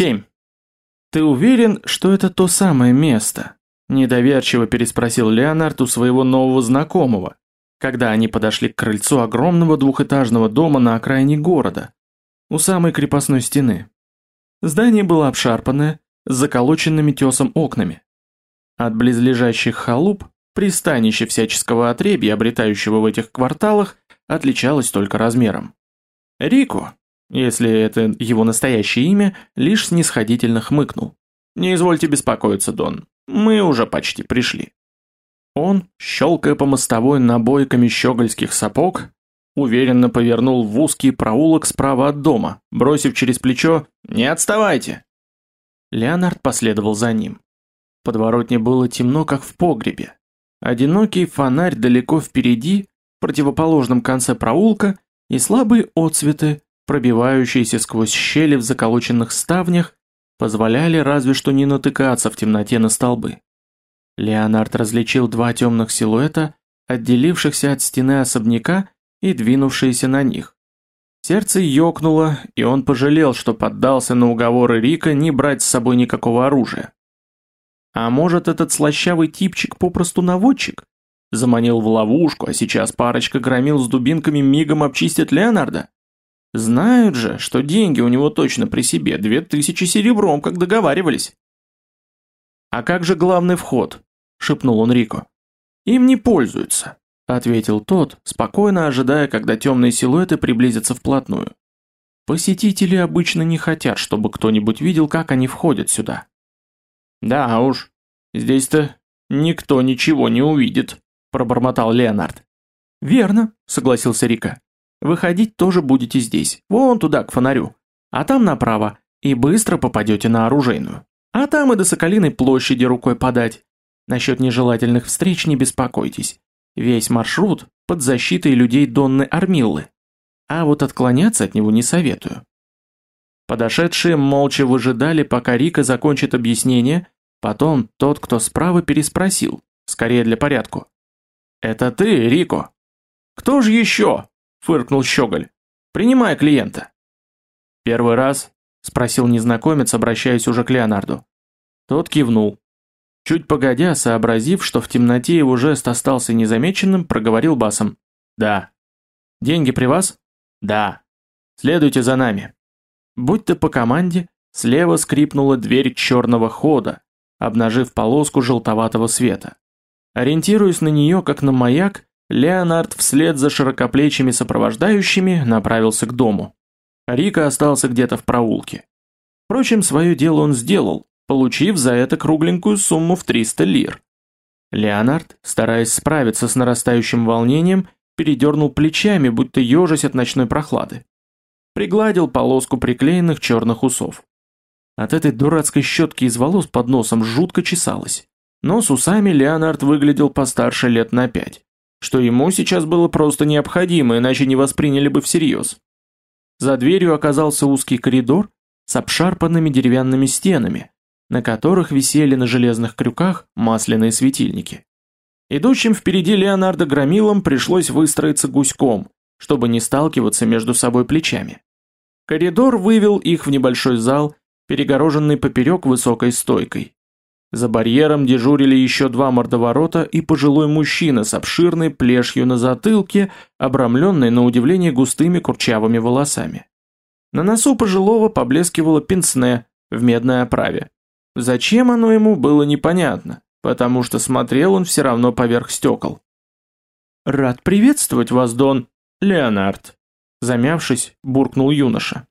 Семь. Ты уверен, что это то самое место? Недоверчиво переспросил Леонард у своего нового знакомого, когда они подошли к крыльцу огромного двухэтажного дома на окраине города, у самой крепостной стены. Здание было обшарпанное, с заколоченными тесом окнами. От близлежащих халуп, пристанище всяческого отребья, обретающего в этих кварталах, отличалось только размером. Рико, если это его настоящее имя, лишь снисходительно хмыкнул. «Не извольте беспокоиться, Дон, мы уже почти пришли». Он, щелкая по мостовой набойками щегольских сапог, уверенно повернул в узкий проулок справа от дома, бросив через плечо «Не отставайте!». Леонард последовал за ним. Подворотне было темно, как в погребе. Одинокий фонарь далеко впереди, в противоположном конце проулка, и слабые отсветы, пробивающиеся сквозь щели в заколоченных ставнях, позволяли разве что не натыкаться в темноте на столбы. Леонард различил два темных силуэта, отделившихся от стены особняка и двинувшиеся на них. Сердце ёкнуло, и он пожалел, что поддался на уговоры Рика не брать с собой никакого оружия. А может, этот слащавый типчик попросту наводчик? Заманил в ловушку, а сейчас парочка громил с дубинками мигом обчистят Леонарда? Знают же, что деньги у него точно при себе, две тысячи серебром, как договаривались. «А как же главный вход?» – шепнул он Рико. «Им не пользуются ответил тот, спокойно ожидая, когда темные силуэты приблизятся вплотную. Посетители обычно не хотят, чтобы кто-нибудь видел, как они входят сюда. Да уж, здесь-то никто ничего не увидит, пробормотал Леонард. Верно, согласился Рика. Выходить тоже будете здесь, вон туда, к фонарю. А там направо, и быстро попадете на оружейную. А там и до Соколиной площади рукой подать. Насчет нежелательных встреч не беспокойтесь. Весь маршрут под защитой людей Донны Армиллы. А вот отклоняться от него не советую. Подошедшие молча выжидали, пока Рика закончит объяснение, потом тот, кто справа, переспросил, скорее для порядку. «Это ты, Рико?» «Кто же еще?» – фыркнул Щеголь. «Принимай клиента». «Первый раз?» – спросил незнакомец, обращаясь уже к Леонарду. Тот кивнул. Чуть погодя, сообразив, что в темноте его жест остался незамеченным, проговорил басом. «Да». «Деньги при вас?» «Да». «Следуйте за нами». Будь-то по команде, слева скрипнула дверь черного хода, обнажив полоску желтоватого света. Ориентируясь на нее, как на маяк, Леонард вслед за широкоплечими сопровождающими направился к дому. Рика остался где-то в проулке. Впрочем, свое дело он сделал, получив за это кругленькую сумму в 300 лир. Леонард, стараясь справиться с нарастающим волнением, передернул плечами, будто ежась от ночной прохлады. Пригладил полоску приклеенных черных усов. От этой дурацкой щетки из волос под носом жутко чесалось. Но с усами Леонард выглядел постарше лет на пять, что ему сейчас было просто необходимо, иначе не восприняли бы всерьез. За дверью оказался узкий коридор с обшарпанными деревянными стенами, на которых висели на железных крюках масляные светильники. Идущим впереди Леонардо Громилом пришлось выстроиться гуськом, чтобы не сталкиваться между собой плечами. Коридор вывел их в небольшой зал, перегороженный поперек высокой стойкой. За барьером дежурили еще два мордоворота и пожилой мужчина с обширной плешью на затылке, обрамленной на удивление густыми курчавыми волосами. На носу пожилого поблескивало пенсне в медной оправе. Зачем оно ему было непонятно, потому что смотрел он все равно поверх стекол. «Рад приветствовать вас, Дон Леонард», замявшись, буркнул юноша.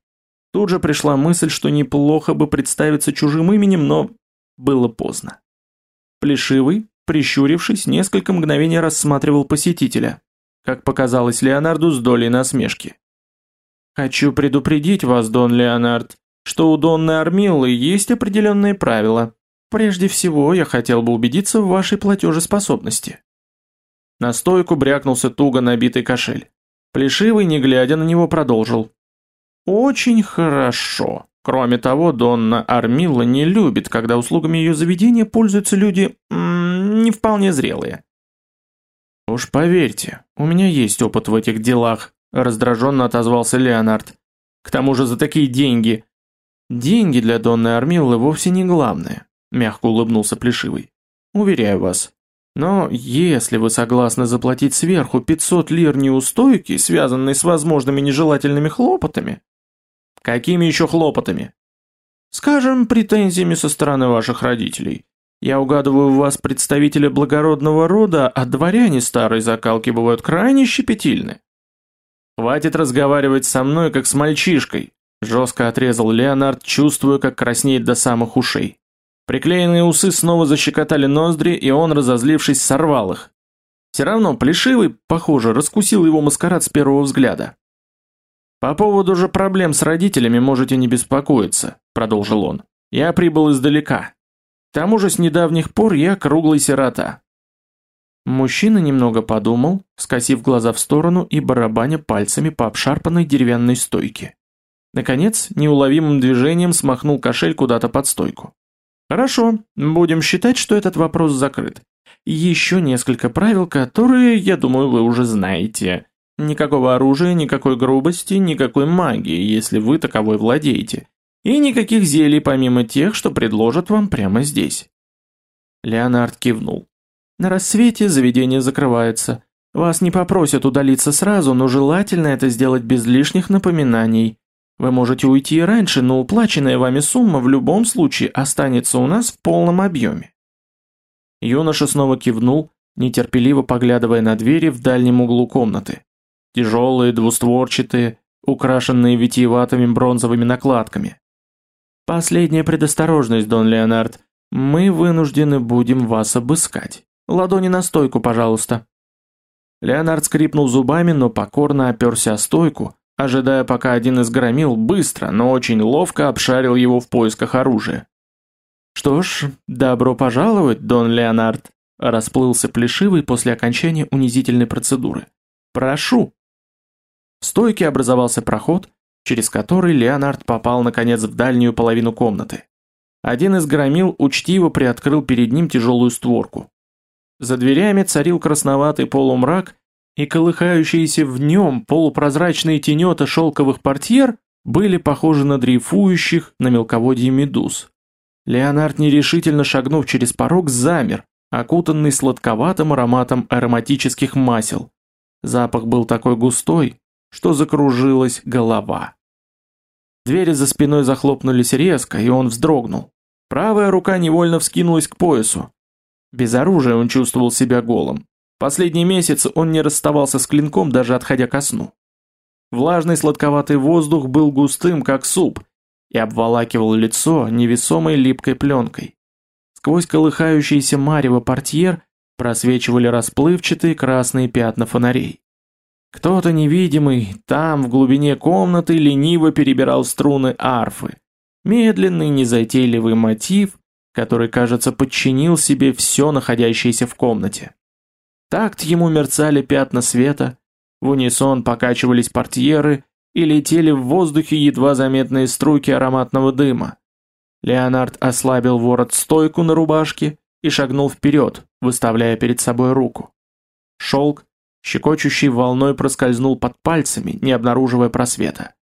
Тут же пришла мысль, что неплохо бы представиться чужим именем, но было поздно. Плешивый, прищурившись, несколько мгновений рассматривал посетителя, как показалось Леонарду с долей насмешки. «Хочу предупредить вас, Дон Леонард, что у Донны Армиллы есть определенные правила. Прежде всего, я хотел бы убедиться в вашей платежеспособности. На стойку брякнулся туго набитый кошель. Плешивый, не глядя на него, продолжил. Очень хорошо. Кроме того, Донна Армилла не любит, когда услугами ее заведения пользуются люди не вполне зрелые. Уж поверьте, у меня есть опыт в этих делах, раздраженно отозвался Леонард. К тому же за такие деньги Деньги для Донны Армиллы вовсе не главное, мягко улыбнулся Плешивый. Уверяю вас. Но если вы согласны заплатить сверху 500 лир неустойки, связанной с возможными нежелательными хлопотами... Какими еще хлопотами? Скажем, претензиями со стороны ваших родителей. Я угадываю в вас представителя благородного рода, а дворяне старой закалки бывают крайне щепетильны. Хватит разговаривать со мной, как с мальчишкой, жестко отрезал Леонард, чувствуя, как краснеет до самых ушей. Приклеенные усы снова защекотали ноздри, и он, разозлившись, сорвал их. Все равно Плешивый, похоже, раскусил его маскарад с первого взгляда. «По поводу же проблем с родителями можете не беспокоиться», — продолжил он. «Я прибыл издалека. К тому же с недавних пор я круглый сирота». Мужчина немного подумал, скосив глаза в сторону и барабаня пальцами по обшарпанной деревянной стойке. Наконец, неуловимым движением смахнул кошель куда-то под стойку. «Хорошо, будем считать, что этот вопрос закрыт. Еще несколько правил, которые, я думаю, вы уже знаете. Никакого оружия, никакой грубости, никакой магии, если вы таковой владеете. И никаких зелий помимо тех, что предложат вам прямо здесь. Леонард кивнул. На рассвете заведение закрывается. Вас не попросят удалиться сразу, но желательно это сделать без лишних напоминаний. Вы можете уйти и раньше, но уплаченная вами сумма в любом случае останется у нас в полном объеме. Юноша снова кивнул, нетерпеливо поглядывая на двери в дальнем углу комнаты. Тяжелые, двустворчатые, украшенные витиеватыми бронзовыми накладками. Последняя предосторожность, Дон Леонард. Мы вынуждены будем вас обыскать. Ладони на стойку, пожалуйста. Леонард скрипнул зубами, но покорно оперся о стойку, ожидая, пока один из громил быстро, но очень ловко обшарил его в поисках оружия. Что ж, добро пожаловать, Дон Леонард, расплылся плешивый после окончания унизительной процедуры. Прошу. В стойке образовался проход, через который Леонард попал наконец в дальнюю половину комнаты. Один из громил учтиво приоткрыл перед ним тяжелую створку. За дверями царил красноватый полумрак, и колыхающиеся в нем полупрозрачные тенета шелковых портьер были похожи на дрейфующих на мелководье медуз. Леонард, нерешительно шагнув через порог, замер, окутанный сладковатым ароматом ароматических масел. Запах был такой густой, что закружилась голова. Двери за спиной захлопнулись резко, и он вздрогнул. Правая рука невольно вскинулась к поясу. Без оружия он чувствовал себя голым. Последний месяц он не расставался с клинком, даже отходя ко сну. Влажный сладковатый воздух был густым, как суп, и обволакивал лицо невесомой липкой пленкой. Сквозь колыхающиеся марево портьер просвечивали расплывчатые красные пятна фонарей. Кто-то невидимый там, в глубине комнаты, лениво перебирал струны арфы. Медленный, незатейливый мотив, который, кажется, подчинил себе все находящееся в комнате. Такт ему мерцали пятна света, в унисон покачивались портьеры и летели в воздухе едва заметные струйки ароматного дыма. Леонард ослабил ворот стойку на рубашке и шагнул вперед, выставляя перед собой руку. Шелк, щекочущий волной проскользнул под пальцами, не обнаруживая просвета.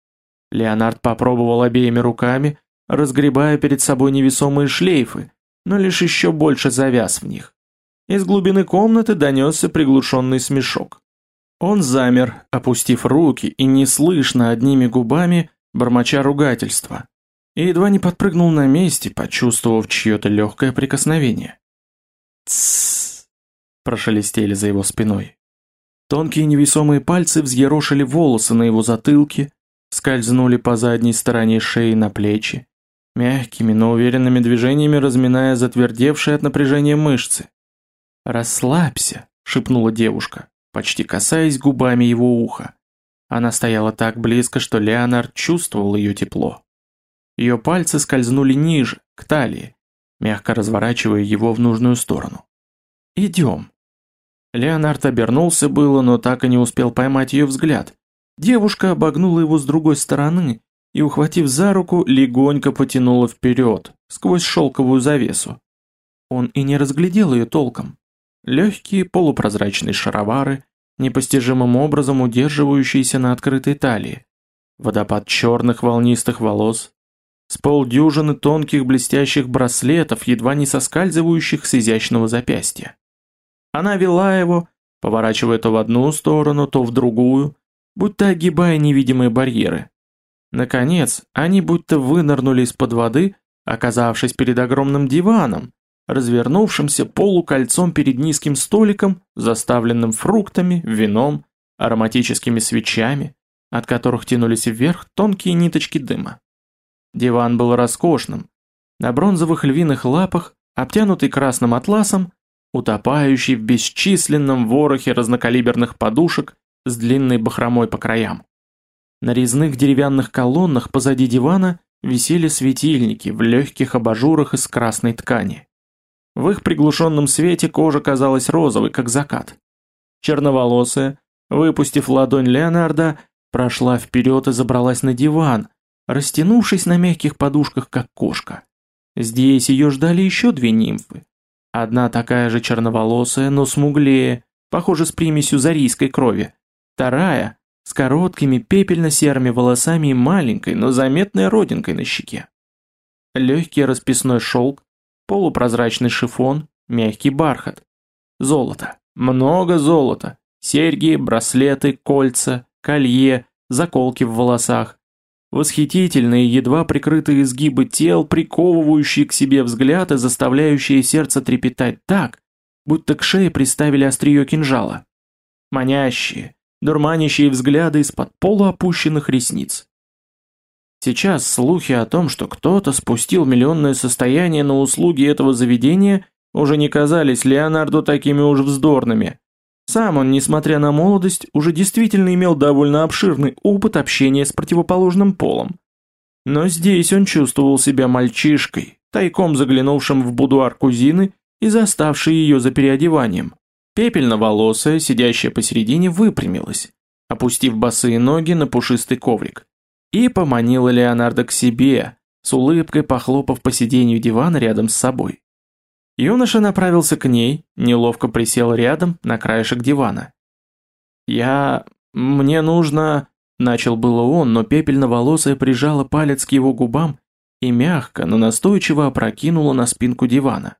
Леонард попробовал обеими руками, разгребая перед собой невесомые шлейфы, но лишь еще больше завяз в них. Из глубины комнаты донесся приглушенный смешок. Он замер, опустив руки и неслышно одними губами, бормоча ругательства, и едва не подпрыгнул на месте, почувствовав чье-то легкое прикосновение. «Тссс!» – прошелестели за его спиной. Тонкие невесомые пальцы взъерошили волосы на его затылке, скользнули по задней стороне шеи на плечи, мягкими, но уверенными движениями разминая затвердевшие от напряжения мышцы. «Расслабься», — шепнула девушка, почти касаясь губами его уха. Она стояла так близко, что Леонард чувствовал ее тепло. Ее пальцы скользнули ниже, к талии, мягко разворачивая его в нужную сторону. «Идем», Леонард обернулся было, но так и не успел поймать ее взгляд. Девушка обогнула его с другой стороны и, ухватив за руку, легонько потянула вперед, сквозь шелковую завесу. Он и не разглядел ее толком. Легкие полупрозрачные шаровары, непостижимым образом удерживающиеся на открытой талии, водопад черных волнистых волос, с полдюжины тонких блестящих браслетов, едва не соскальзывающих с изящного запястья. Она вела его, поворачивая то в одну сторону, то в другую, будто огибая невидимые барьеры. Наконец, они будто вынырнули из-под воды, оказавшись перед огромным диваном, развернувшимся полукольцом перед низким столиком, заставленным фруктами, вином, ароматическими свечами, от которых тянулись вверх тонкие ниточки дыма. Диван был роскошным, на бронзовых львиных лапах, обтянутый красным атласом, утопающий в бесчисленном ворохе разнокалиберных подушек с длинной бахромой по краям. На резных деревянных колоннах позади дивана висели светильники в легких абажурах из красной ткани. В их приглушенном свете кожа казалась розовой, как закат. Черноволосая, выпустив ладонь Леонарда, прошла вперед и забралась на диван, растянувшись на мягких подушках, как кошка. Здесь ее ждали еще две нимфы. Одна такая же черноволосая, но смуглее, похоже, с примесью зарийской крови. Вторая, с короткими пепельно-серыми волосами и маленькой, но заметной родинкой на щеке. Легкий расписной шелк, полупрозрачный шифон, мягкий бархат. Золото, много золота, серьги, браслеты, кольца, колье, заколки в волосах. Восхитительные, едва прикрытые изгибы тел, приковывающие к себе взгляд и заставляющие сердце трепетать так, будто к шее приставили острие кинжала. Манящие, дурманящие взгляды из-под полуопущенных ресниц. Сейчас слухи о том, что кто-то спустил миллионное состояние на услуги этого заведения, уже не казались Леонарду такими уж вздорными. Сам он, несмотря на молодость, уже действительно имел довольно обширный опыт общения с противоположным полом. Но здесь он чувствовал себя мальчишкой, тайком заглянувшим в будуар кузины и заставший ее за переодеванием. Пепельно-волосая, сидящая посередине, выпрямилась, опустив босые ноги на пушистый коврик, и поманила Леонардо к себе, с улыбкой похлопав по сиденью дивана рядом с собой. Юноша направился к ней, неловко присел рядом, на краешек дивана. «Я... мне нужно...» Начал было он, но пепельно-волосая прижала палец к его губам и мягко, но настойчиво опрокинула на спинку дивана.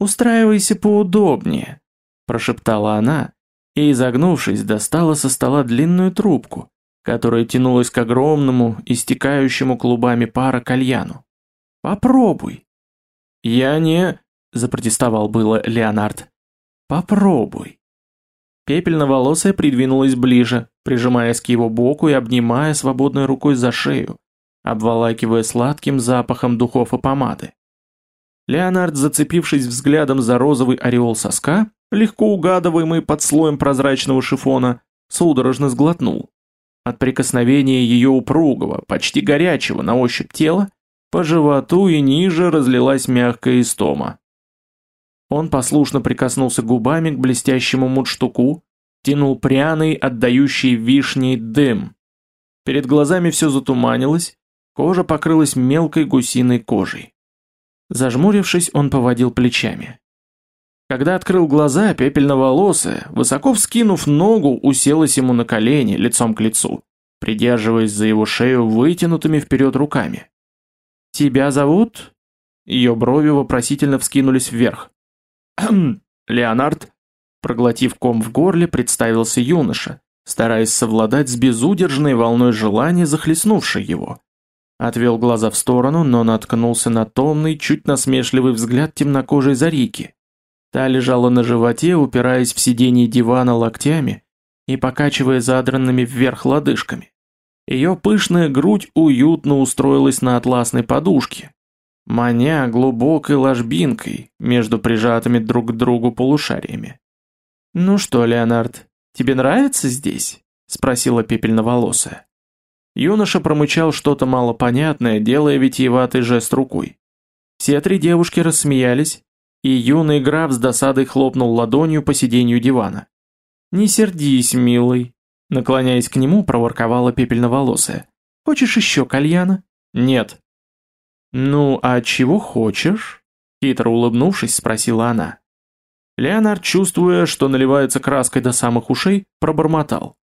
«Устраивайся поудобнее», прошептала она и, изогнувшись, достала со стола длинную трубку, которая тянулась к огромному, истекающему клубами пара кальяну. «Попробуй!» «Я не...» – запротестовал было Леонард. «Попробуй!» Пепельноволосая придвинулась ближе, прижимаясь к его боку и обнимая свободной рукой за шею, обволакивая сладким запахом духов и помады. Леонард, зацепившись взглядом за розовый ореол соска, легко угадываемый под слоем прозрачного шифона, судорожно сглотнул. От прикосновения ее упругого, почти горячего на ощупь тела, по животу и ниже разлилась мягкая истома. Он послушно прикоснулся губами к блестящему мундштуку, тянул пряный, отдающий вишней дым. Перед глазами все затуманилось, кожа покрылась мелкой гусиной кожей. Зажмурившись, он поводил плечами. Когда открыл глаза, пепельноволосая, высоко вскинув ногу, уселась ему на колени, лицом к лицу, придерживаясь за его шею вытянутыми вперед руками. «Тебя зовут?» Ее брови вопросительно вскинулись вверх. «Хм, Леонард», проглотив ком в горле, представился юноша, стараясь совладать с безудержной волной желания, захлестнувшей его. Отвел глаза в сторону, но наткнулся на томный, чуть насмешливый взгляд темнокожей Зарики. Та лежала на животе, упираясь в сиденье дивана локтями и покачивая задранными вверх лодыжками. Ее пышная грудь уютно устроилась на атласной подушке, маня глубокой ложбинкой между прижатыми друг к другу полушариями. «Ну что, Леонард, тебе нравится здесь?» – спросила пепельноволосая. Юноша промычал что-то малопонятное, делая витиеватый жест рукой. Все три девушки рассмеялись, и юный граф с досадой хлопнул ладонью по сиденью дивана. «Не сердись, милый», — наклоняясь к нему, проворковала пепельноволосая. «Хочешь еще кальяна?» «Нет». «Ну, а чего хочешь?» Хитро улыбнувшись, спросила она. Леонард, чувствуя, что наливается краской до самых ушей, пробормотал.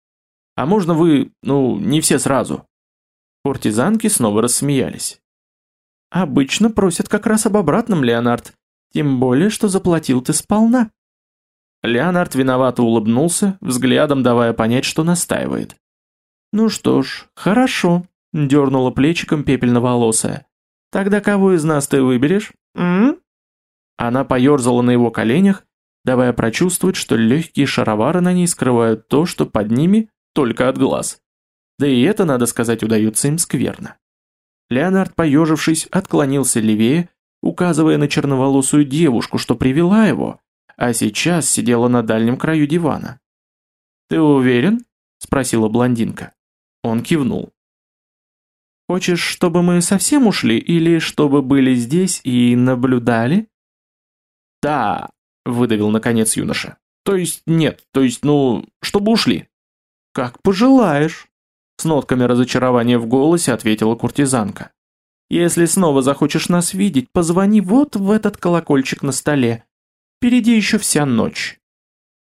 «А можно вы, ну, не все сразу?» Куртизанки снова рассмеялись. Обычно просят как раз об обратном, Леонард. Тем более, что заплатил ты сполна. Леонард виновато улыбнулся, взглядом давая понять, что настаивает. «Ну что ж, хорошо», — дернула плечиком пепельноволосая. «Тогда кого из нас ты выберешь? М?», Она поерзала на его коленях, давая прочувствовать, что легкие шаровары на ней скрывают то, что под ними только от глаз. Да и это, надо сказать, удается им скверно. Леонард, поежившись, отклонился левее, указывая на черноволосую девушку, что привела его, а сейчас сидела на дальнем краю дивана. «Ты уверен?» – спросила блондинка. Он кивнул. «Хочешь, чтобы мы совсем ушли, или чтобы были здесь и наблюдали?» «Да», – выдавил наконец юноша. «То есть нет, то есть, ну, чтобы ушли». «Как пожелаешь», – с нотками разочарования в голосе ответила куртизанка. «Если снова захочешь нас видеть, позвони вот в этот колокольчик на столе. Впереди еще вся ночь».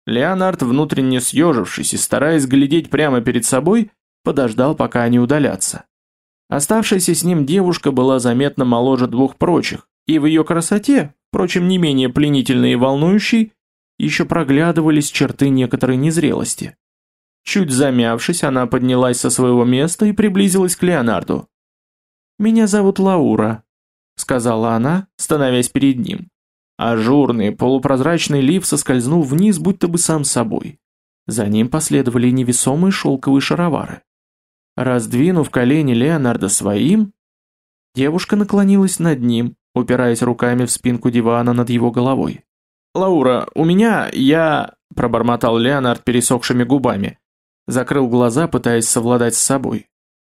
Леонард, внутренне съежившись и стараясь глядеть прямо перед собой, подождал, пока они удалятся. Оставшаяся с ним девушка была заметно моложе двух прочих, и в ее красоте, впрочем, не менее пленительной и волнующей, еще проглядывались черты некоторой незрелости. Чуть замявшись, она поднялась со своего места и приблизилась к Леонарду. «Меня зовут Лаура», — сказала она, становясь перед ним. Ажурный, полупрозрачный лиф соскользнул вниз, будто бы сам собой. За ним последовали невесомые шелковые шаровары. Раздвинув колени Леонарда своим, девушка наклонилась над ним, упираясь руками в спинку дивана над его головой. «Лаура, у меня... я...» – пробормотал Леонард пересохшими губами. Закрыл глаза, пытаясь совладать с собой.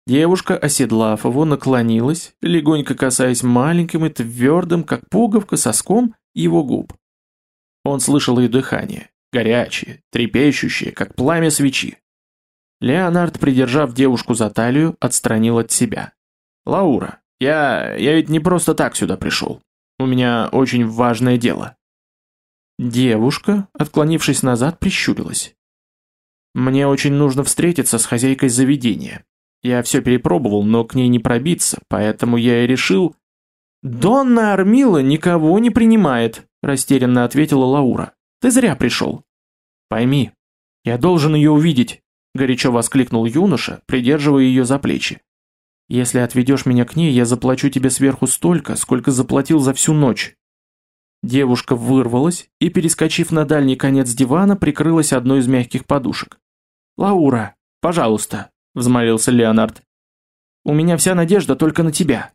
Девушка, оседлав его, наклонилась, легонько касаясь маленьким и твердым, как пуговка, соском его губ. Он слышал ее дыхание, горячее, трепещущее, как пламя свечи. Леонард, придержав девушку за талию, отстранил от себя. «Лаура, я... я ведь не просто так сюда пришел. У меня очень важное дело». Девушка, отклонившись назад, прищурилась. «Мне очень нужно встретиться с хозяйкой заведения. Я все перепробовал, но к ней не пробиться, поэтому я и решил...» «Донна Армила никого не принимает», – растерянно ответила Лаура. «Ты зря пришел». «Пойми, я должен ее увидеть горячо воскликнул юноша, придерживая ее за плечи. Если отведешь меня к ней, я заплачу тебе сверху столько, сколько заплатил за всю ночь. Девушка вырвалась и, перескочив на дальний конец дивана, прикрылась одной из мягких подушек. «Лаура, пожалуйста», — взмолился Леонард. «У меня вся надежда только на тебя».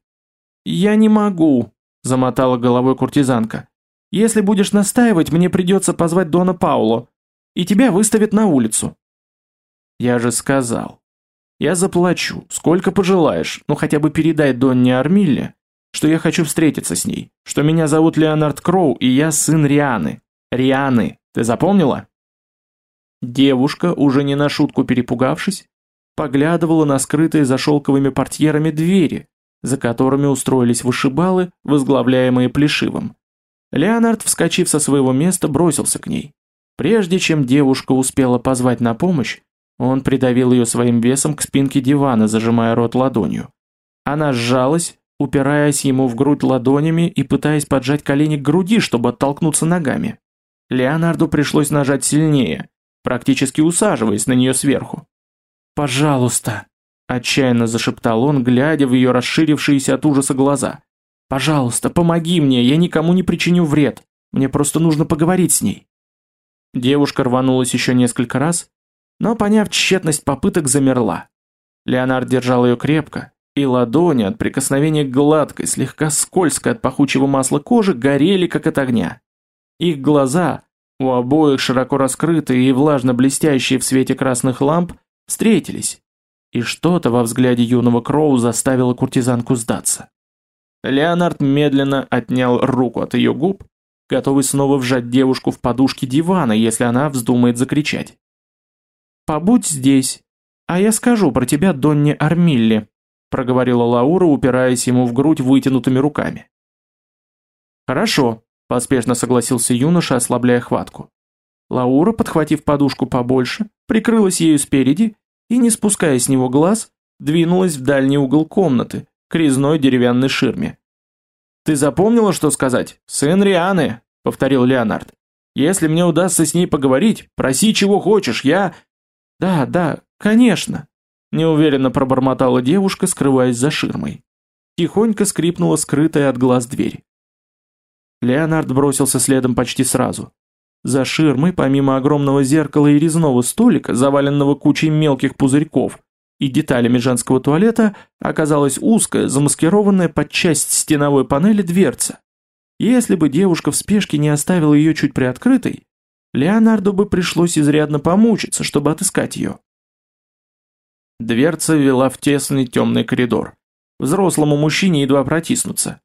«Я не могу», — замотала головой куртизанка. «Если будешь настаивать, мне придется позвать Дона Пауло, и тебя выставят на улицу». Я же сказал. Я заплачу, сколько пожелаешь, но хотя бы передай Донне Армилле, что я хочу встретиться с ней, что меня зовут Леонард Кроу, и я сын Рианы. Рианы, ты запомнила? Девушка, уже не на шутку перепугавшись, поглядывала на скрытые за шелковыми портьерами двери, за которыми устроились вышибалы, возглавляемые Плешивым. Леонард, вскочив со своего места, бросился к ней. Прежде чем девушка успела позвать на помощь, он придавил ее своим весом к спинке дивана, зажимая рот ладонью. Она сжалась, упираясь ему в грудь ладонями и пытаясь поджать колени к груди, чтобы оттолкнуться ногами. Леонарду пришлось нажать сильнее, практически усаживаясь на нее сверху. «Пожалуйста», – отчаянно зашептал он, глядя в ее расширившиеся от ужаса глаза. «Пожалуйста, помоги мне, я никому не причиню вред. Мне просто нужно поговорить с ней». Девушка рванулась еще несколько раз, но, поняв тщетность попыток, замерла. Леонард держал ее крепко, и ладони от прикосновения гладкой, слегка скользкой от пахучего масла кожи горели, как от огня. Их глаза, у обоих широко раскрытые и влажно блестящие в свете красных ламп, встретились, и что-то во взгляде юного Кроу заставило куртизанку сдаться. Леонард медленно отнял руку от ее губ, готовый снова вжать девушку в подушки дивана, если она вздумает закричать. «Побудь здесь, а я скажу про тебя Донне Армилле», проговорила Лаура, упираясь ему в грудь вытянутыми руками. «Хорошо», – поспешно согласился юноша, ослабляя хватку. Лаура, подхватив подушку побольше, прикрылась ею спереди и, не спуская с него глаз, двинулась в дальний угол комнаты, к резной деревянной ширме. «Ты запомнила, что сказать? Сын Рианы», — повторил Леонард. «Если мне удастся с ней поговорить, проси чего хочешь, я...» «Да, да, конечно», — неуверенно пробормотала девушка, скрываясь за ширмой. Тихонько скрипнула скрытая от глаз дверь. Леонард бросился следом почти сразу. За ширмой, помимо огромного зеркала и резного столика, заваленного кучей мелких пузырьков, и деталями женского туалета, оказалась узкая, замаскированная под часть стеновой панели дверца. Если бы девушка в спешке не оставила ее чуть приоткрытой, Леонарду бы пришлось изрядно помучиться, чтобы отыскать ее. Дверца вела в тесный темный коридор. Взрослому мужчине едва протиснуться.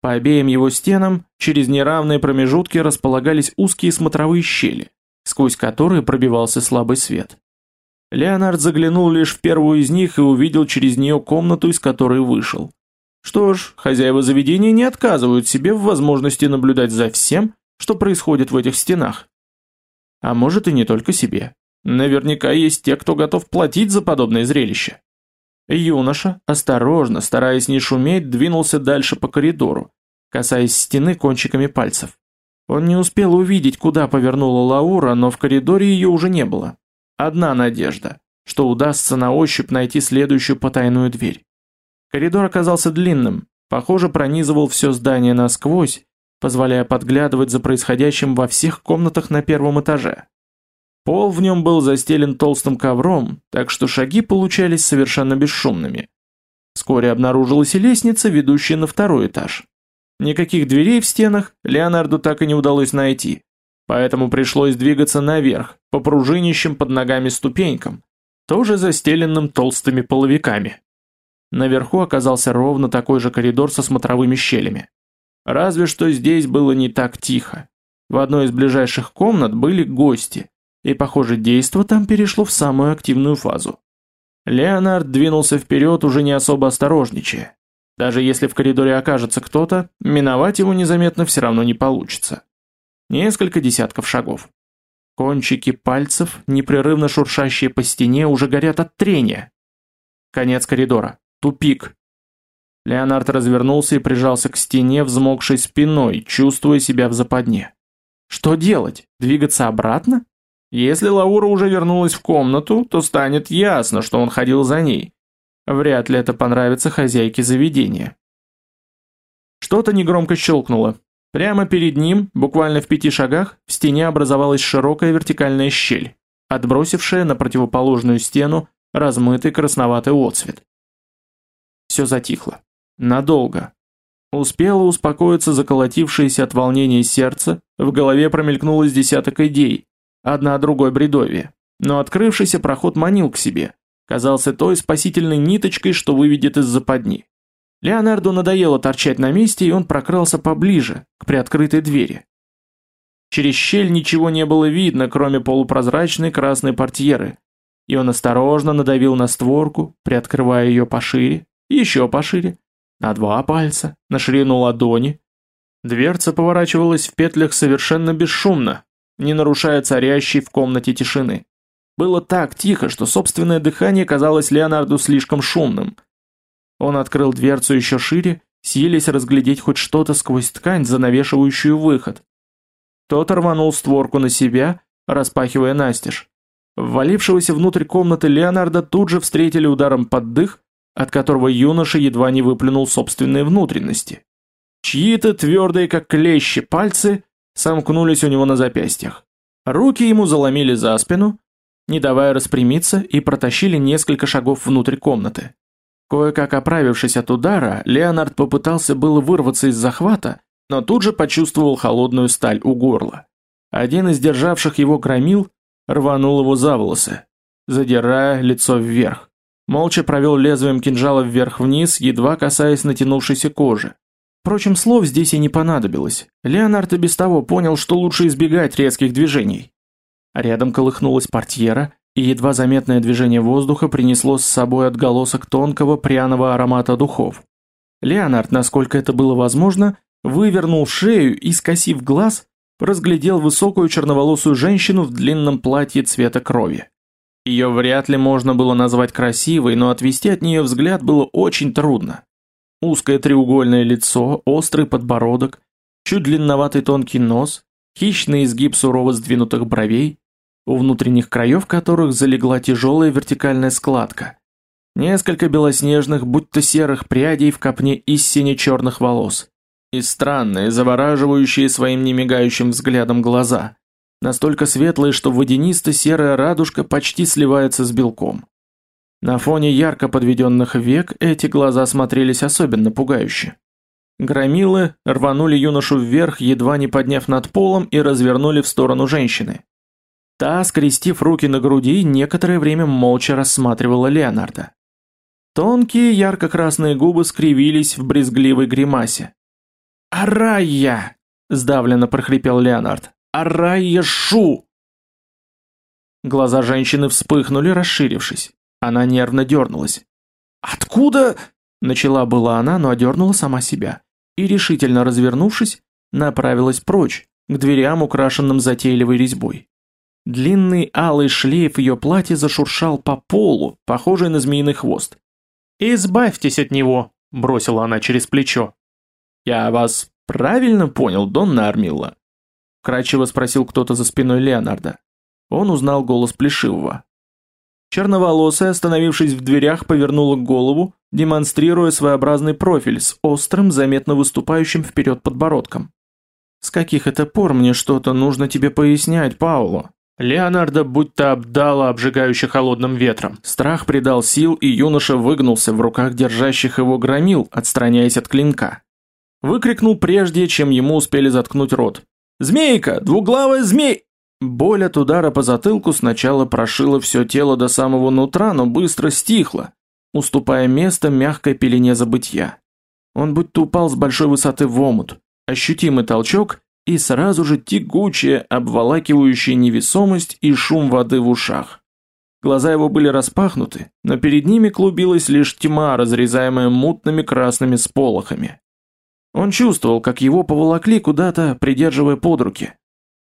По обеим его стенам через неравные промежутки располагались узкие смотровые щели, сквозь которые пробивался слабый свет. Леонард заглянул лишь в первую из них и увидел через нее комнату, из которой вышел. Что ж, хозяева заведения не отказывают себе в возможности наблюдать за всем, что происходит в этих стенах. А может и не только себе. Наверняка есть те, кто готов платить за подобное зрелище. Юноша, осторожно, стараясь не шуметь, двинулся дальше по коридору, касаясь стены кончиками пальцев. Он не успел увидеть, куда повернула Лаура, но в коридоре ее уже не было. Одна надежда, что удастся на ощупь найти следующую потайную дверь. Коридор оказался длинным, похоже, пронизывал все здание насквозь, позволяя подглядывать за происходящим во всех комнатах на первом этаже. Пол в нем был застелен толстым ковром, так что шаги получались совершенно бесшумными. Вскоре обнаружилась и лестница, ведущая на второй этаж. Никаких дверей в стенах Леонарду так и не удалось найти, поэтому пришлось двигаться наверх, по пружинищим под ногами ступенькам, тоже застеленным толстыми половиками. Наверху оказался ровно такой же коридор со смотровыми щелями. Разве что здесь было не так тихо. В одной из ближайших комнат были гости, и, похоже, действо там перешло в самую активную фазу. Леонард двинулся вперед, уже не особо осторожничая. Даже если в коридоре окажется кто-то, миновать его незаметно все равно не получится. Несколько десятков шагов. Кончики пальцев, непрерывно шуршащие по стене, уже горят от трения. Конец коридора. Тупик. Леонард развернулся и прижался к стене, взмокшей спиной, чувствуя себя в западне. Что делать? Двигаться обратно? Если Лаура уже вернулась в комнату, то станет ясно, что он ходил за ней. Вряд ли это понравится хозяйке заведения. Что-то негромко щелкнуло. Прямо перед ним, буквально в пяти шагах, в стене образовалась широкая вертикальная щель, отбросившая на противоположную стену размытый красноватый отсвет. Все затихло. Надолго. Успело успокоиться заколотившееся от волнения сердце, в голове промелькнулось десяток идей, одна другой бредовье. Но открывшийся проход манил к себе, казался той спасительной ниточкой, что выведет из западни. Леонарду надоело торчать на месте, и он прокрался поближе, к приоткрытой двери. Через щель ничего не было видно, кроме полупрозрачной красной портьеры, и он осторожно надавил на створку, приоткрывая ее пошире, еще пошире, на два пальца, на ширину ладони. Дверца поворачивалась в петлях совершенно бесшумно, не нарушая царящей в комнате тишины. Было так тихо, что собственное дыхание казалось Леонарду слишком шумным. Он открыл дверцу еще шире, силясь разглядеть хоть что-то сквозь ткань, занавешивающую выход. Тот рванул створку на себя, распахивая настежь. Ввалившегося внутрь комнаты Леонарда тут же встретили ударом под дых, от которого юноша едва не выплюнул собственные внутренности. Чьи-то твердые, как клещи, пальцы сомкнулись у него на запястьях. Руки ему заломили за спину, не давая распрямиться, и протащили несколько шагов внутрь комнаты. Кое-как оправившись от удара, Леонард попытался было вырваться из захвата, но тут же почувствовал холодную сталь у горла. Один из державших его громил рванул его за волосы, задирая лицо вверх. Молча провел лезвием кинжала вверх-вниз, едва касаясь натянувшейся кожи. Впрочем, слов здесь и не понадобилось. Леонард и без того понял, что лучше избегать резких движений. Рядом колыхнулась портьера, и едва заметное движение воздуха принесло с собой отголосок тонкого пряного аромата духов. Леонард, насколько это было возможно, вывернул шею и, скосив глаз, разглядел высокую черноволосую женщину в длинном платье цвета крови. Ее вряд ли можно было назвать красивой, но отвести от нее взгляд было очень трудно. Узкое треугольное лицо, острый подбородок, чуть длинноватый тонкий нос, хищный изгиб сурово сдвинутых бровей, у внутренних краев которых залегла тяжелая вертикальная складка. Несколько белоснежных, будто серых прядей в копне из сине-черных волос. И странные, завораживающие своим немигающим взглядом глаза. Настолько светлые, что водянисто-серая радужка почти сливается с белком. На фоне ярко подведенных век эти глаза смотрелись особенно пугающе. Громилы рванули юношу вверх, едва не подняв над полом и развернули в сторону женщины. Та, скрестив руки на груди, некоторое время молча рассматривала Леонарда. Тонкие ярко-красные губы скривились в брезгливой гримасе. «Арайя!» – сдавленно прохрипел Леонард. «Арайя Шу!» Глаза женщины вспыхнули, расширившись. Она нервно дернулась. «Откуда?» – начала была она, но одернула сама себя. И, решительно развернувшись, направилась прочь, к дверям, украшенным затейливой резьбой. Длинный алый шлейф ее платья зашуршал по полу, похожий на змеиный хвост. «Избавьтесь от него!» – бросила она через плечо. «Я вас правильно понял, Донна Армилла?» – кратчево спросил кто-то за спиной Леонарда. Он узнал голос Плешивого. Черноволосая, остановившись в дверях, повернула голову, демонстрируя своеобразный профиль с острым, заметно выступающим вперед подбородком. «С каких это пор мне что-то нужно тебе пояснять, Пауло?» Леонардо будто обдало обжигающе холодным ветром. Страх придал сил, и юноша выгнулся в руках держащих его громил, отстраняясь от клинка. Выкрикнул прежде, чем ему успели заткнуть рот. «Змейка! Двуглавая змей!» Боль от удара по затылку сначала прошила все тело до самого нутра, но быстро стихла, уступая место мягкой пелене забытья. Он будто упал с большой высоты в омут. Ощутимый толчок и сразу же тягучая, обволакивающая невесомость и шум воды в ушах. Глаза его были распахнуты, но перед ними клубилась лишь тьма, разрезаемая мутными красными сполохами. Он чувствовал, как его поволокли куда-то, придерживая под руки.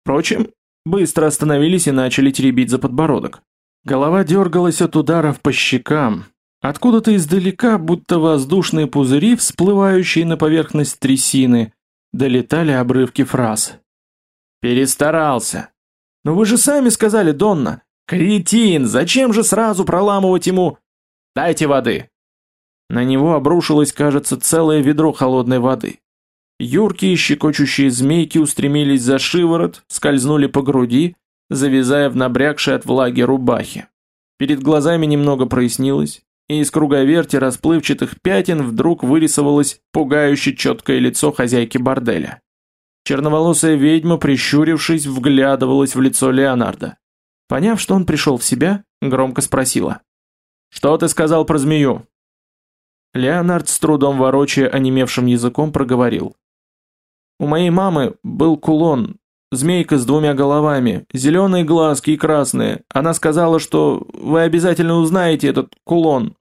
Впрочем, Быстро остановились и начали теребить за подбородок. Голова дергалась от ударов по щекам. Откуда-то издалека, будто воздушные пузыри, всплывающие на поверхность трясины, долетали обрывки фраз. «Перестарался!» «Но вы же сами сказали, Донна!» «Кретин! Зачем же сразу проламывать ему...» «Дайте воды!» На него обрушилось, кажется, целое ведро холодной воды. Юркие щекочущие змейки устремились за шиворот, скользнули по груди, завязая в набрякшей от влаги рубахе. Перед глазами немного прояснилось, и из круговерти расплывчатых пятен вдруг вырисовалось пугающе четкое лицо хозяйки борделя. Черноволосая ведьма, прищурившись, вглядывалась в лицо Леонардо. Поняв, что он пришел в себя, громко спросила. «Что ты сказал про змею?» Леонард, с трудом ворочая онемевшим языком, проговорил. У моей мамы был кулон, змейка с двумя головами, зеленые глазки и красные. Она сказала, что вы обязательно узнаете этот кулон.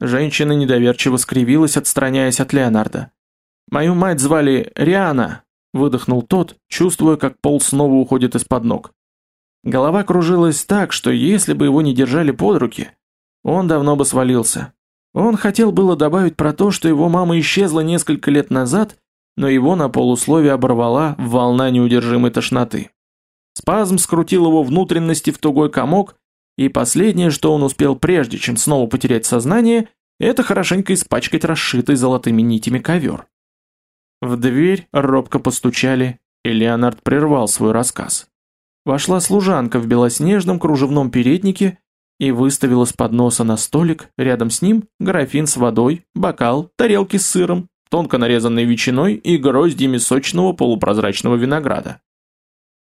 Женщина недоверчиво скривилась, отстраняясь от Леонарда. Мою мать звали Риана, выдохнул тот, чувствуя, как пол снова уходит из-под ног. Голова кружилась так, что если бы его не держали под руки, он давно бы свалился. Он хотел было добавить про то, что его мама исчезла несколько лет назад но его на полусловие оборвала волна неудержимой тошноты. Спазм скрутил его внутренности в тугой комок, и последнее, что он успел прежде, чем снова потерять сознание, это хорошенько испачкать расшитый золотыми нитями ковер. В дверь робко постучали, и Леонард прервал свой рассказ. Вошла служанка в белоснежном кружевном переднике и выставила с подноса на столик, рядом с ним графин с водой, бокал, тарелки с сыром, тонко нарезанной ветчиной и гроздьями сочного полупрозрачного винограда.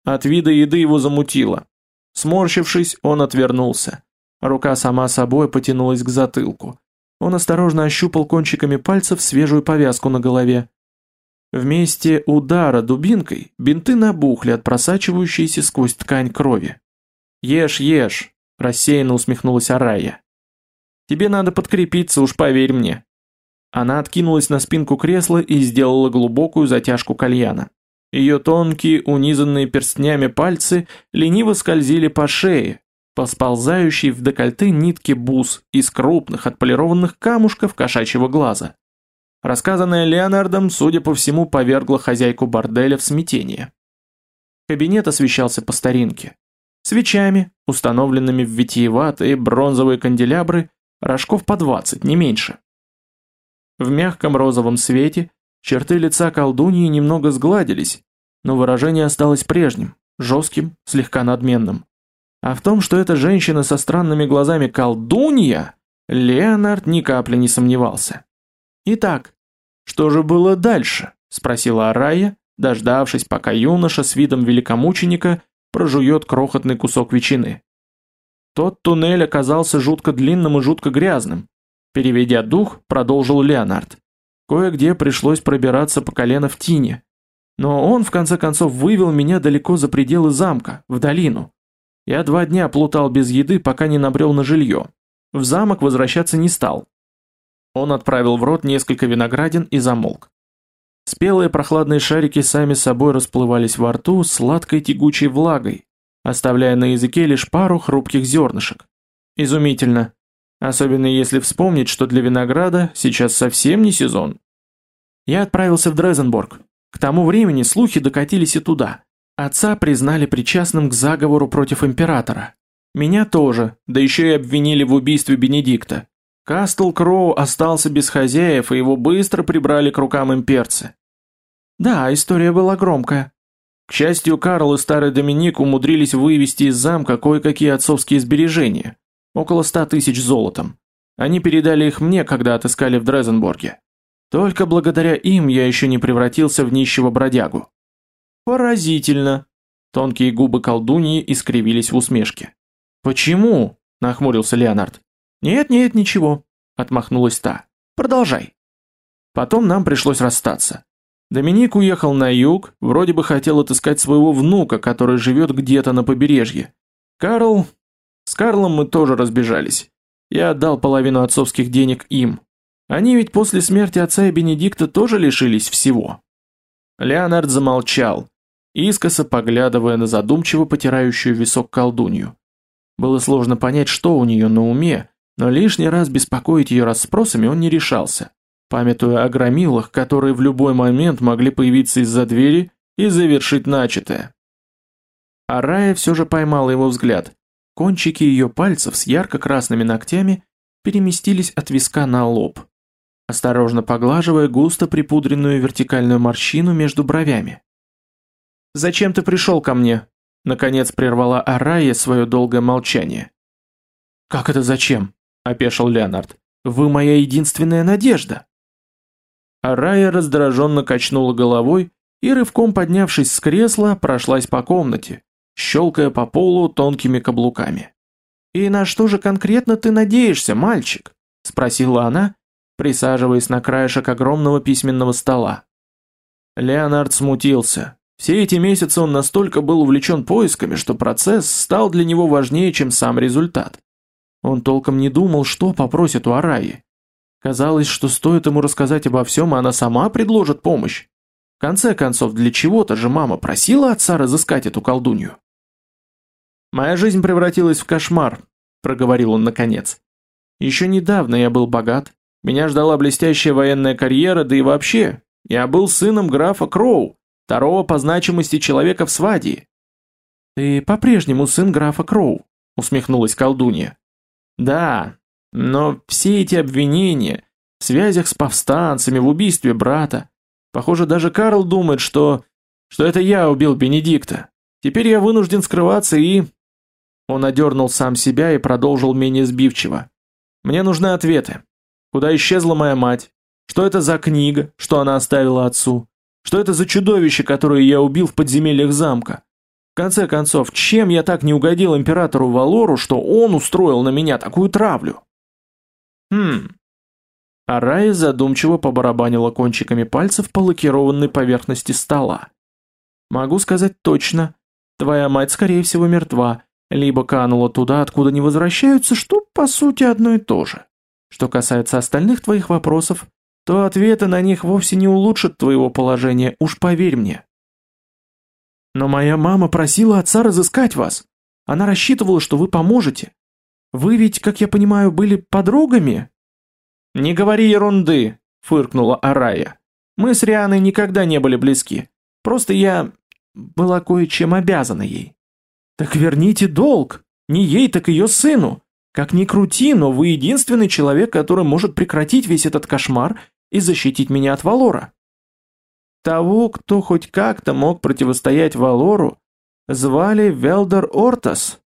От вида еды его замутило. Сморщившись, он отвернулся. Рука сама собой потянулась к затылку. Он осторожно ощупал кончиками пальцев свежую повязку на голове. Вместе удара дубинкой бинты набухли от просачивающейся сквозь ткань крови. «Ешь, ешь!» – рассеянно усмехнулась Арая. «Тебе надо подкрепиться, уж поверь мне. Она откинулась на спинку кресла и сделала глубокую затяжку кальяна. Ее тонкие, унизанные перстнями пальцы лениво скользили по шее, по сползающей в декольте нитке бус из крупных отполированных камушков кошачьего глаза. Рассказанное Леонардом, судя по всему, повергло хозяйку борделя в смятение. Кабинет освещался по старинке. Свечами, установленными в витиеватые бронзовые канделябры, рожков по 20, не меньше. В мягком розовом свете черты лица колдуньи немного сгладились, но выражение осталось прежним, жестким, слегка надменным. А в том, что эта женщина со странными глазами колдунья, Леонард ни капли не сомневался. «Итак, что же было дальше?» – спросила Арая, дождавшись, пока юноша с видом великомученика прожует крохотный кусок ветчины. Тот туннель оказался жутко длинным и жутко грязным. Переведя дух, продолжил Леонард. Кое-где пришлось пробираться по колено в тине. Но он, в конце концов, вывел меня далеко за пределы замка, в долину. Я два дня плутал без еды, пока не набрел на жилье. В замок возвращаться не стал. Он отправил в рот несколько виноградин и замолк. Спелые прохладные шарики сами собой расплывались во рту сладкой тягучей влагой, оставляя на языке лишь пару хрупких зернышек. Изумительно. Особенно если вспомнить, что для винограда сейчас совсем не сезон. Я отправился в Дрезенбург. К тому времени слухи докатились и туда. Отца признали причастным к заговору против императора. Меня тоже, да еще и обвинили в убийстве Бенедикта. Кастл Кроу остался без хозяев, и его быстро прибрали к рукам имперцы. Да, история была громкая. К счастью, Карл и старый Доминик умудрились вывести из замка кое-какие отцовские сбережения, около ста тысяч золотом. Они передали их мне, когда отыскали в Дрезенбурге. Только благодаря им я еще не превратился в нищего бродягу. Поразительно. Тонкие губы колдуньи искривились в усмешке. Почему? нахмурился Леонард. Нет, нет, ничего, отмахнулась та. Продолжай. Потом нам пришлось расстаться. Доминик уехал на юг, вроде бы хотел отыскать своего внука, который живет где-то на побережье. Карл... С Карлом мы тоже разбежались. Я отдал половину отцовских денег им. Они ведь после смерти отца и Бенедикта тоже лишились всего. Леонард замолчал, искоса поглядывая на задумчиво потирающую висок колдунью. Было сложно понять, что у нее на уме, но лишний раз беспокоить ее расспросами он не решался, памятуя о громилах, которые в любой момент могли появиться из-за двери и завершить начатое. А Рая все же поймала его взгляд. Кончики ее пальцев с ярко-красными ногтями переместились от виска на лоб, осторожно поглаживая густо припудренную вертикальную морщину между бровями. «Зачем ты пришел ко мне?» Наконец прервала Арая свое долгое молчание. «Как это зачем?» – опешил Леонард. «Вы моя единственная надежда». Арая раздраженно качнула головой и, рывком поднявшись с кресла, прошлась по комнате, щелкая по полу тонкими каблуками. «И на что же конкретно ты надеешься, мальчик?» – спросила она, присаживаясь на краешек огромного письменного стола. Леонард смутился. Все эти месяцы он настолько был увлечен поисками, что процесс стал для него важнее, чем сам результат. Он толком не думал, что попросит у Араи. Казалось, что стоит ему рассказать обо всем, и она сама предложит помощь. В конце концов, для чего-то же мама просила отца разыскать эту колдунью. «Моя жизнь превратилась в кошмар», — проговорил он наконец. «Еще недавно я был богат, меня ждала блестящая военная карьера, да и вообще, я был сыном графа Кроу, второго по значимости человека в Свадии. Ты по-прежнему сын графа Кроу, усмехнулась колдунья. Да, но все эти обвинения в связях с повстанцами, в убийстве брата, похоже, даже Карл думает, что что это я убил Бенедикта. Теперь я вынужден скрываться и Он одернул сам себя и продолжил менее сбивчиво. Мне нужны ответы. Куда исчезла моя мать? Что это за книга, что она оставила отцу? Что это за чудовище, которое я убил в подземельях замка? В конце концов, чем я так не угодил императору Валору, что он устроил на меня такую травлю? Хм. Арая задумчиво побарабанила кончиками пальцев по лакированной поверхности стола. Могу сказать точно, твоя мать скорее всего мертва, либо канула туда, откуда не возвращаются, что по сути одно и то же. Что касается остальных твоих вопросов, то ответы на них вовсе не улучшат твоего положения, уж поверь мне. Но моя мама просила отца разыскать вас. Она рассчитывала, что вы поможете. Вы ведь, как я понимаю, были подругами? Не говори ерунды, фыркнула Арая. Мы с Рианой никогда не были близки. Просто я была кое-чем обязана ей. Так верните долг. Не ей, так ее сыну. Как ни крути, но вы единственный человек, который может прекратить весь этот кошмар и защитить меня от Валора. Того, кто хоть как-то мог противостоять Валору, звали Велдер Ортас,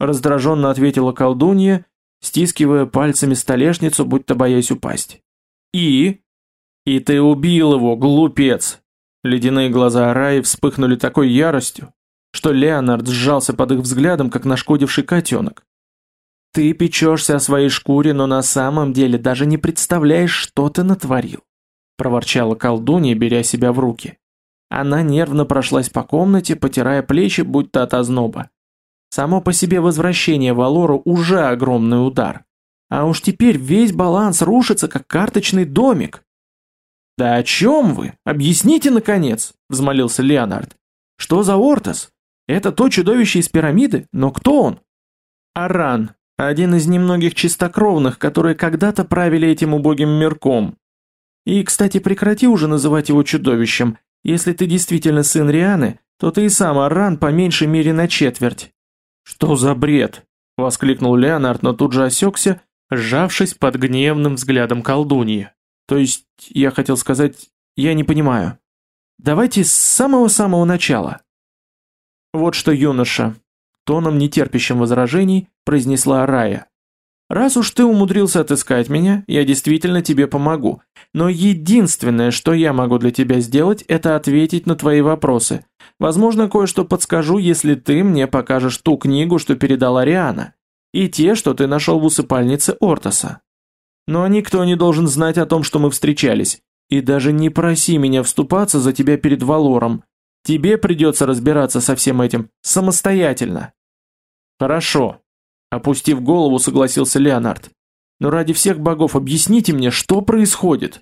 раздраженно ответила колдунья, стискивая пальцами столешницу, будто боясь упасть. И? И ты убил его, глупец! Ледяные глаза Араи вспыхнули такой яростью, что Леонард сжался под их взглядом, как нашкодивший котенок. Ты печешься о своей шкуре, но на самом деле даже не представляешь, что ты натворил проворчала колдунья, беря себя в руки. Она нервно прошлась по комнате, потирая плечи, будто от озноба. Само по себе возвращение Валора уже огромный удар. А уж теперь весь баланс рушится, как карточный домик. «Да о чем вы? Объясните, наконец!» – взмолился Леонард. «Что за Ортас? Это то чудовище из пирамиды, но кто он?» «Аран, один из немногих чистокровных, которые когда-то правили этим убогим мирком», и, кстати, прекрати уже называть его чудовищем. Если ты действительно сын Рианы, то ты и сам Арран по меньшей мере на четверть. Что за бред? воскликнул Леонард, но тут же осекся, сжавшись под гневным взглядом колдуньи. То есть, я хотел сказать, я не понимаю. Давайте с самого-самого начала. Вот что, юноша, тоном нетерпящим возражений произнесла Рая. Раз уж ты умудрился отыскать меня, я действительно тебе помогу. Но единственное, что я могу для тебя сделать, это ответить на твои вопросы. Возможно, кое-что подскажу, если ты мне покажешь ту книгу, что передала Риана, и те, что ты нашел в усыпальнице Ортоса. Но никто не должен знать о том, что мы встречались. И даже не проси меня вступаться за тебя перед Валором. Тебе придется разбираться со всем этим самостоятельно. Хорошо, Опустив голову, согласился Леонард. Но ради всех богов объясните мне, что происходит.